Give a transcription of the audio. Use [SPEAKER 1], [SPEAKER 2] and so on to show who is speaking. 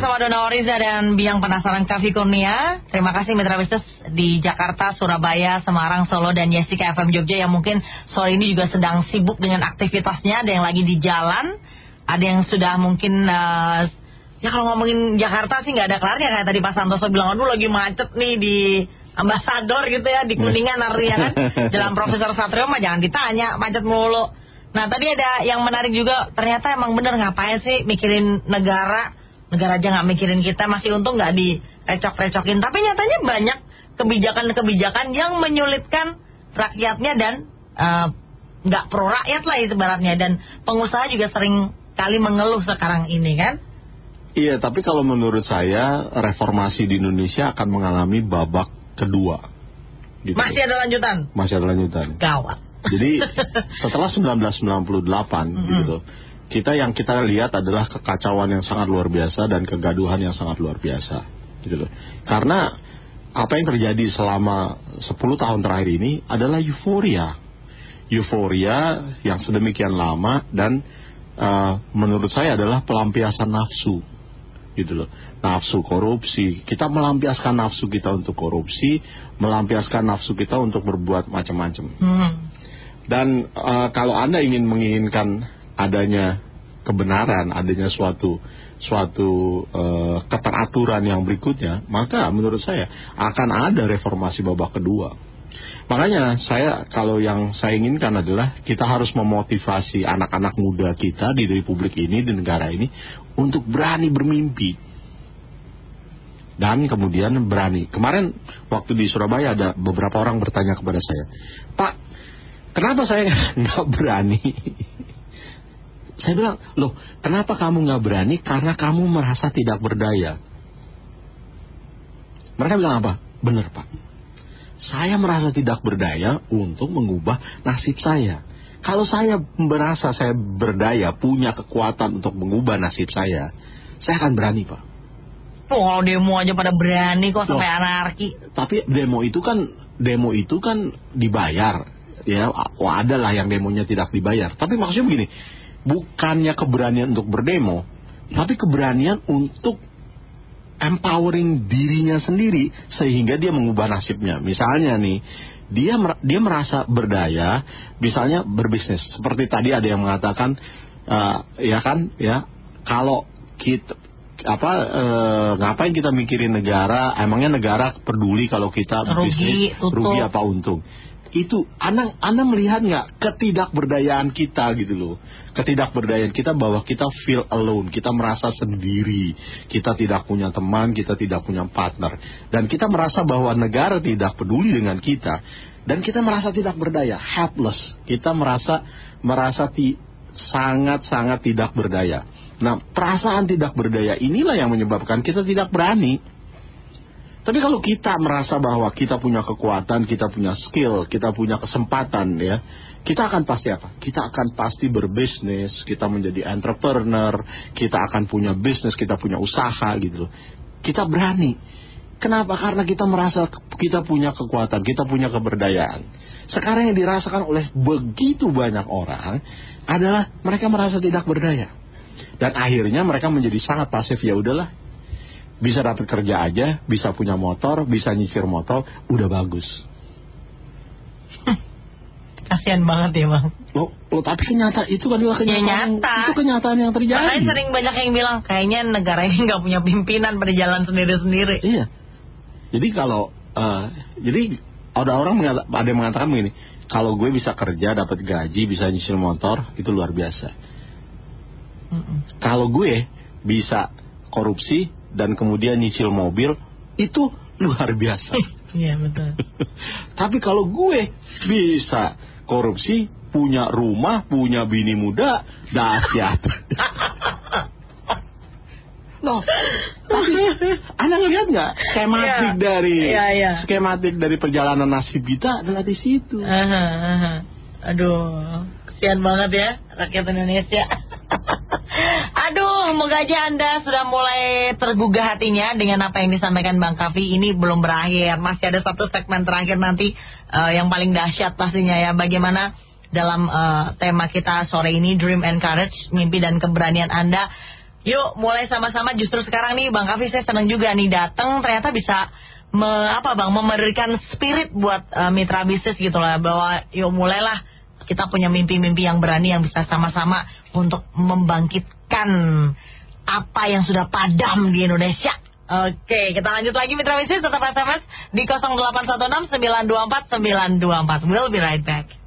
[SPEAKER 1] bersama Dona Oriza dan Biang Penasaran Kavi Kurnia. Terima kasih Mitra Bisnis di Jakarta, Surabaya, Semarang, Solo, dan Jessica FM Jogja yang mungkin sore ini juga sedang sibuk dengan aktivitasnya. Ada yang lagi di jalan, ada yang sudah mungkin... Uh, ya kalau ngomongin Jakarta sih nggak ada kelarnya kayak tadi Pak Santoso bilang, aduh lagi macet nih di ambasador gitu ya, di Kuningan artinya kan. Jalan Profesor Satrio mah jangan ditanya, macet mulu. Nah tadi ada yang menarik juga, ternyata emang bener ngapain sih mikirin negara negara aja nggak mikirin kita masih untung nggak direcok-recokin tapi nyatanya banyak kebijakan-kebijakan yang menyulitkan rakyatnya dan eh, nggak uh, pro rakyat lah itu baratnya dan pengusaha juga sering kali mengeluh sekarang ini kan
[SPEAKER 2] Iya, tapi kalau menurut saya reformasi di Indonesia akan mengalami babak kedua.
[SPEAKER 1] Gitu. Masih ada lanjutan?
[SPEAKER 2] Masih ada lanjutan.
[SPEAKER 1] Gawat.
[SPEAKER 2] Jadi setelah 1998 mm -hmm. gitu, kita yang kita lihat adalah kekacauan yang sangat luar biasa dan kegaduhan yang sangat luar biasa gitu loh. Karena apa yang terjadi selama 10 tahun terakhir ini adalah euforia. Euforia yang sedemikian lama dan uh, menurut saya adalah pelampiasan nafsu gitu loh. Nafsu korupsi. Kita melampiaskan nafsu kita untuk korupsi, melampiaskan nafsu kita untuk berbuat macam-macam. Hmm. Dan uh, kalau Anda ingin menginginkan adanya kebenaran, adanya suatu suatu uh, keteraturan yang berikutnya, maka menurut saya akan ada reformasi babak kedua. Makanya saya kalau yang saya inginkan adalah kita harus memotivasi anak-anak muda kita di Republik ini di negara ini untuk berani bermimpi dan kemudian berani. Kemarin waktu di Surabaya ada beberapa orang bertanya kepada saya, Pak, kenapa saya nggak berani? Saya bilang, loh kenapa kamu nggak berani? Karena kamu merasa tidak berdaya. Mereka bilang apa? Benar pak. Saya merasa tidak berdaya untuk mengubah nasib saya. Kalau saya merasa saya berdaya, punya kekuatan untuk mengubah nasib saya, saya akan berani pak.
[SPEAKER 1] Oh, kalau demo aja pada berani kok sampai anarki.
[SPEAKER 2] Tapi demo itu kan demo itu kan dibayar ya. Oh, ada lah yang demonya tidak dibayar. Tapi maksudnya begini, bukannya keberanian untuk berdemo, tapi keberanian untuk empowering dirinya sendiri sehingga dia mengubah nasibnya. Misalnya nih, dia dia merasa berdaya, misalnya berbisnis. Seperti tadi ada yang mengatakan uh, ya kan, ya kalau kita apa uh, ngapain kita mikirin negara emangnya negara peduli kalau kita
[SPEAKER 1] rugi,
[SPEAKER 2] bisnis rugi apa untung itu anda anda melihat nggak ketidakberdayaan kita gitu loh. Ketidakberdayaan kita bahwa kita feel alone kita merasa sendiri. Kita tidak punya teman kita tidak punya partner. Dan kita merasa bahwa negara tidak peduli dengan kita. Dan kita merasa tidak berdaya helpless. Kita merasa merasa ti, sangat sangat tidak berdaya. Nah perasaan tidak berdaya inilah yang menyebabkan kita tidak berani tapi kalau kita merasa bahwa kita punya kekuatan, kita punya skill, kita punya kesempatan ya, kita akan pasti apa? Kita akan pasti berbisnis, kita menjadi entrepreneur, kita akan punya bisnis, kita punya usaha gitu loh. Kita berani. Kenapa? Karena kita merasa kita punya kekuatan, kita punya keberdayaan. Sekarang yang dirasakan oleh begitu banyak orang adalah mereka merasa tidak berdaya. Dan akhirnya mereka menjadi sangat pasif ya udahlah bisa dapat kerja aja, bisa punya motor, bisa nyicir motor, udah bagus.
[SPEAKER 1] Kasian banget ya bang.
[SPEAKER 2] Lo, lo tapi kenyataan itu kan juga kenyataan. Ya, nyata. Itu kenyataan yang terjadi.
[SPEAKER 1] Makanya sering banyak yang bilang kayaknya negara ini nggak punya pimpinan pada jalan sendiri-sendiri.
[SPEAKER 2] Iya. Jadi kalau uh, jadi ada orang ada yang mengatakan begini, kalau gue bisa kerja, dapat gaji, bisa nyicil motor, itu luar biasa. Mm -mm. Kalau gue bisa korupsi, dan kemudian nyicil mobil itu luar biasa.
[SPEAKER 1] Iya betul.
[SPEAKER 2] Tapi kalau gue bisa korupsi, punya rumah, punya bini muda, dahsyat. Loh, tapi Anda ngelihat nggak skematik yeah. dari yeah, yeah. skematik dari perjalanan nasib kita adalah di situ. Uh -huh, uh
[SPEAKER 1] -huh. Aduh, kesian banget ya rakyat Indonesia. Semoga aja Anda sudah mulai tergugah hatinya dengan apa yang disampaikan Bang Kavi. Ini belum berakhir, masih ada satu segmen terakhir nanti uh, yang paling dahsyat pastinya ya. Bagaimana dalam uh, tema kita sore ini Dream and Courage, mimpi dan keberanian Anda. Yuk mulai sama-sama. Justru sekarang nih Bang Kavi saya senang juga nih datang. Ternyata bisa me, apa Bang memberikan spirit buat uh, mitra bisnis gitu lah bahwa yuk mulailah. Kita punya mimpi-mimpi yang berani yang bisa sama-sama untuk membangkitkan apa yang sudah padam di Indonesia. Oke, kita lanjut lagi mitra bisnis tetap SMS di 0816 924 924. We'll be right back.